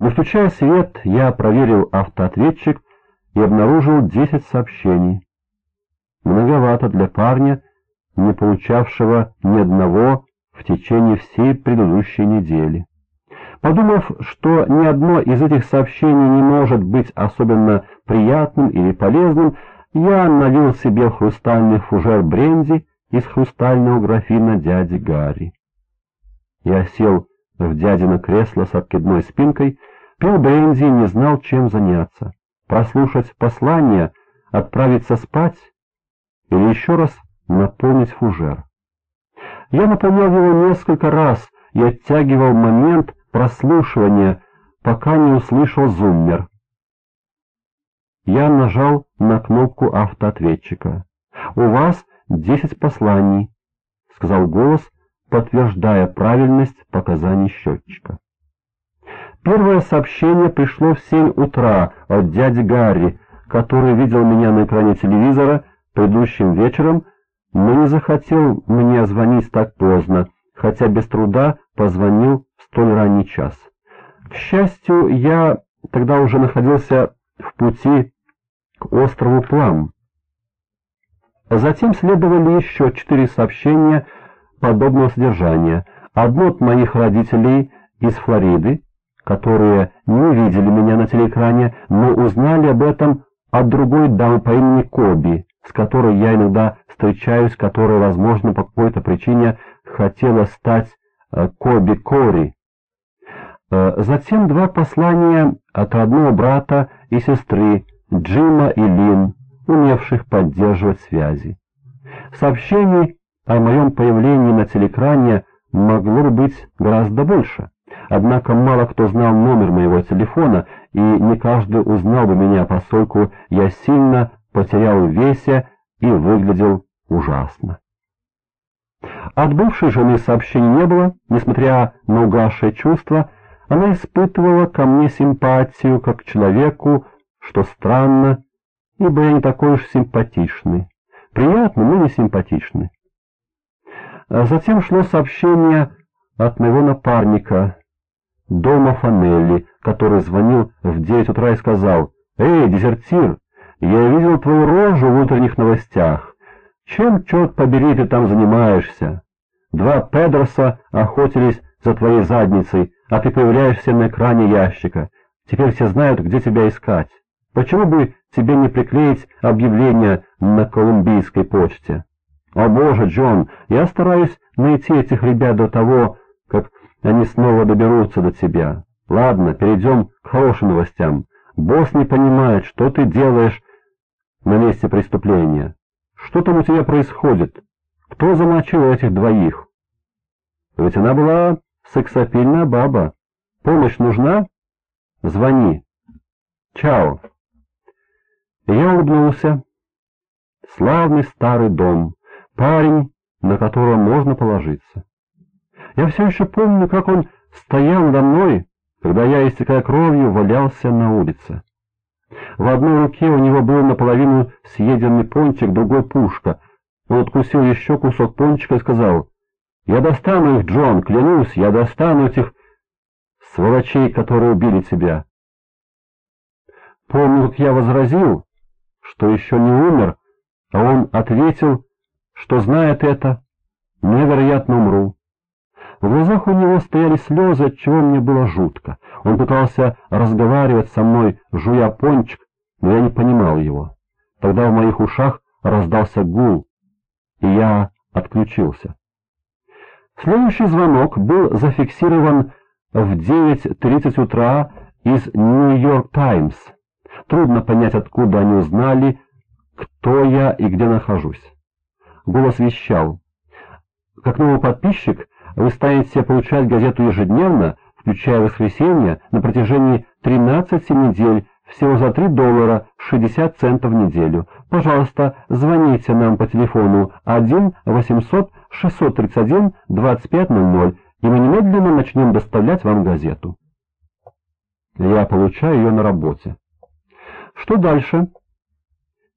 Включая свет, я проверил автоответчик и обнаружил 10 сообщений. Многовато для парня, не получавшего ни одного в течение всей предыдущей недели. Подумав, что ни одно из этих сообщений не может быть особенно приятным или полезным, я налил себе хрустальный фужер бренди из хрустального графина дяди Гарри. Я сел в дядино кресло с откидной спинкой, пил бренди и не знал, чем заняться. Прослушать послание, отправиться спать или еще раз наполнить фужер. Я наполнял его несколько раз и оттягивал момент прослушивания, пока не услышал зуммер. Я нажал на кнопку автоответчика. «У вас десять посланий», — сказал голос, подтверждая правильность показаний счетчика. Первое сообщение пришло в семь утра от дяди Гарри, который видел меня на экране телевизора предыдущим вечером, но не захотел мне звонить так поздно, хотя без труда позвонил в столь ранний час. К счастью, я тогда уже находился в пути к острову Плам. Затем следовали еще четыре сообщения подобного содержания. Одно от моих родителей из Флориды, которые не видели меня на телеэкране, но узнали об этом от другой дамы по имени Коби, с которой я иногда встречаюсь, которая, возможно, по какой-то причине хотела стать э, Коби Кори. Э, затем два послания от родного брата и сестры Джима и Лин, умевших поддерживать связи. Сообщений о моем появлении на телекране могло бы быть гораздо больше. Однако мало кто знал номер моего телефона, и не каждый узнал бы меня, поскольку я сильно потерял весе и выглядел ужасно. От бывшей жены сообщений не было, несмотря на угасшее чувство, она испытывала ко мне симпатию как к человеку, что странно, ибо я не такой уж симпатичный. Приятный, но не симпатичный. Затем шло сообщение от моего напарника, дома Фанелли, который звонил в девять утра и сказал, «Эй, дезертир, я видел твою рожу в утренних новостях. Чем, черт побери, ты там занимаешься? Два Педроса охотились за твоей задницей, а ты появляешься на экране ящика. Теперь все знают, где тебя искать. Почему бы тебе не приклеить объявление на колумбийской почте? О боже, Джон, я стараюсь найти этих ребят до того, как они снова доберутся до тебя. Ладно, перейдем к хорошим новостям. Босс не понимает, что ты делаешь на месте преступления. Что там у тебя происходит? Кто замочил этих двоих? Ведь она была сексапильная баба. Помощь нужна? Звони. Чао. Я улыбнулся. Славный старый дом. Парень, на которого можно положиться. Я все еще помню, как он стоял надо мной, когда я, истекая кровью, валялся на улице. В одной руке у него был наполовину съеденный пончик, другой пушка. Он откусил еще кусок пончика и сказал, «Я достану их, Джон, клянусь, я достану этих сволочей, которые убили тебя». Помню, как я возразил, что еще не умер, а он ответил, что знает это, но я, вероятно, умру. В глазах у него стояли слезы, от чего мне было жутко. Он пытался разговаривать со мной, жуя пончик, но я не понимал его. Тогда в моих ушах раздался гул, и я отключился. Следующий звонок был зафиксирован в 9.30 утра из «Нью-Йорк Таймс». Трудно понять, откуда они узнали, кто я и где нахожусь. Голос вещал. Как новый подписчик, вы станете получать газету ежедневно, включая воскресенье, на протяжении 13 недель, всего за 3 доллара 60 центов в неделю. Пожалуйста, звоните нам по телефону 1 800 631 2500, и мы немедленно начнем доставлять вам газету. Я получаю ее на работе. Что дальше?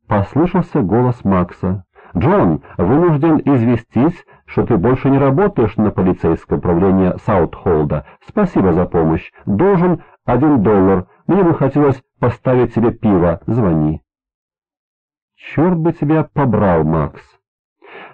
Послышался голос Макса. «Джон, вынужден известить, что ты больше не работаешь на полицейское управление Саутхолда. Спасибо за помощь. Должен один доллар. Мне бы хотелось поставить себе пиво. Звони. Черт бы тебя побрал, Макс.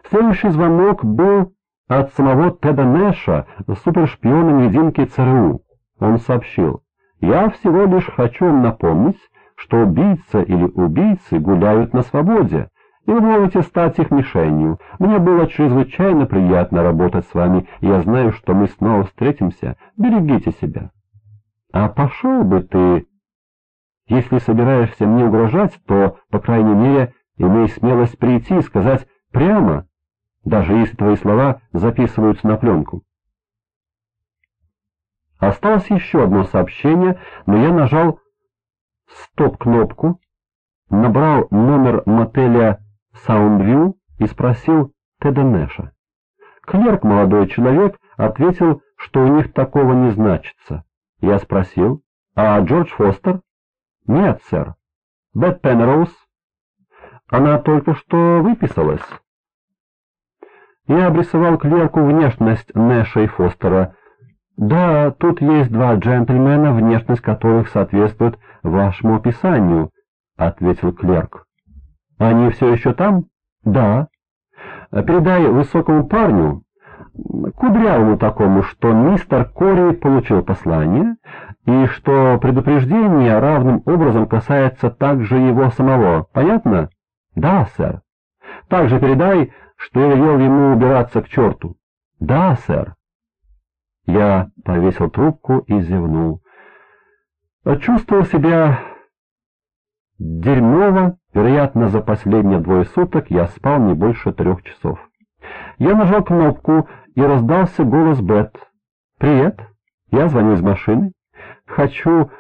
Следующий звонок был от самого Теда Нэша, супершпиона-невидимки ЦРУ. Он сообщил, «Я всего лишь хочу напомнить, что убийца или убийцы гуляют на свободе, и вы можете стать их мишенью. Мне было чрезвычайно приятно работать с вами, и я знаю, что мы снова встретимся. Берегите себя». «А пошел бы ты...» «Если собираешься мне угрожать, то, по крайней мере, имей смелость прийти и сказать прямо, даже если твои слова записываются на пленку». Осталось еще одно сообщение, но я нажал стоп-кнопку, набрал номер мотеля Саундвью и спросил Теда Нэша. Клерк, молодой человек, ответил, что у них такого не значится. Я спросил, а Джордж Фостер? Нет, сэр. Бет Пенроуз? Она только что выписалась. Я обрисовал клерку внешность Нэша и Фостера. Да, тут есть два джентльмена, внешность которых соответствует вашему описанию, — ответил клерк. Они все еще там? Да. Передай высокому парню, кудрявому такому, что мистер Кори получил послание, и что предупреждение равным образом касается также его самого. Понятно? Да, сэр. Также передай, что я велел ему убираться к черту. Да, сэр. Я повесил трубку и зевнул. Чувствовал себя дерьмово, вероятно, за последние двое суток я спал не больше трех часов. Я нажал кнопку, и раздался голос Бет. «Привет, я звоню из машины. Хочу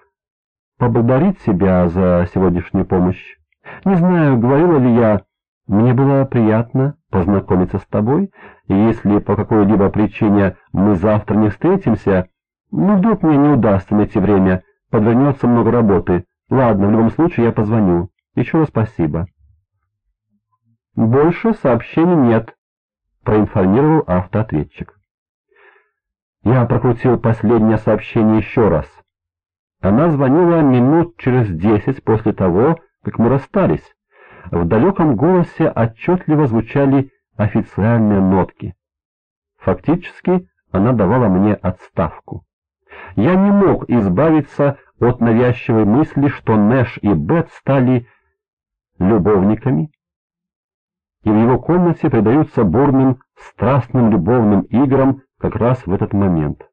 поблагодарить себя за сегодняшнюю помощь. Не знаю, говорила ли я, мне было приятно познакомиться с тобой, и если по какой-либо причине мы завтра не встретимся, ну, вдруг мне не удастся найти время, подвернется много работы. Ладно, в любом случае я позвоню. Еще раз спасибо. Больше сообщений нет, проинформировал автоответчик. Я прокрутил последнее сообщение еще раз. Она звонила минут через десять после того, как мы расстались. В далеком голосе отчетливо звучали официальные нотки. Фактически она давала мне отставку. Я не мог избавиться от навязчивой мысли, что Нэш и Бет стали любовниками, и в его комнате предаются бурным, страстным любовным играм как раз в этот момент.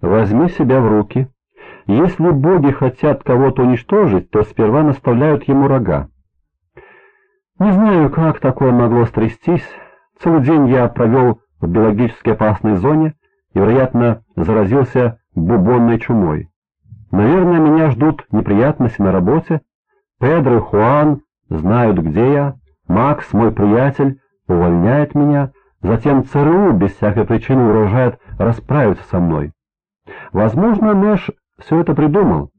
Возьми себя в руки. Если боги хотят кого-то уничтожить, то сперва наставляют ему рога. Не знаю, как такое могло стрястись. Целый день я провел в биологически опасной зоне и, вероятно, заразился бубонной чумой. Наверное, меня ждут неприятности на работе. Педро и Хуан знают, где я. Макс, мой приятель, увольняет меня. Затем ЦРУ без всякой причины угрожает расправиться со мной. Возможно, Нэш все это придумал.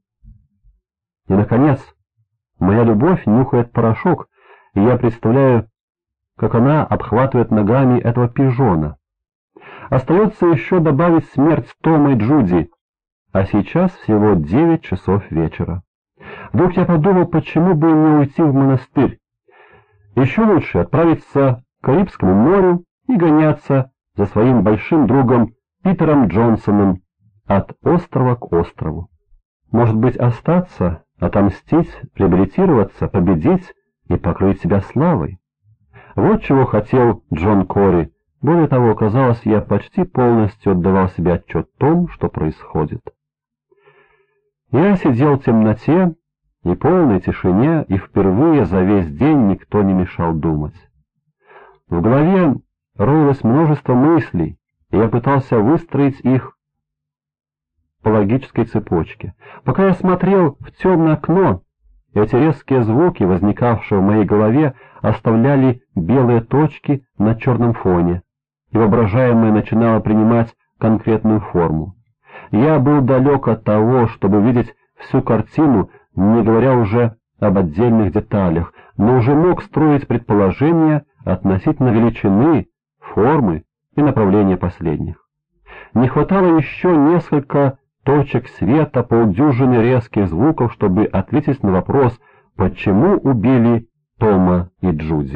И, наконец, моя любовь нюхает порошок, и я представляю, как она обхватывает ногами этого пижона. Остается еще добавить смерть Тома и Джуди, а сейчас всего девять часов вечера. Вдруг я подумал, почему бы не уйти в монастырь. Еще лучше отправиться к Карибскому морю и гоняться за своим большим другом Питером Джонсоном от острова к острову. Может быть, остаться, отомстить, реабилитироваться, победить и покрыть себя славой. Вот чего хотел Джон Кори. Более того, казалось, я почти полностью отдавал себе отчет в том, что происходит. Я сидел в темноте и полной тишине, и впервые за весь день никто не мешал думать. В голове роилось множество мыслей, и я пытался выстроить их по логической цепочке. Пока я смотрел в темное окно, эти резкие звуки, возникавшие в моей голове, оставляли белые точки на черном фоне, и воображаемое начинало принимать конкретную форму. Я был далек от того, чтобы видеть всю картину, не говоря уже об отдельных деталях, но уже мог строить предположения относительно величины, формы и направления последних. Не хватало еще несколько точек света, полдюжины резких звуков, чтобы ответить на вопрос, почему убили Тома и Джуди.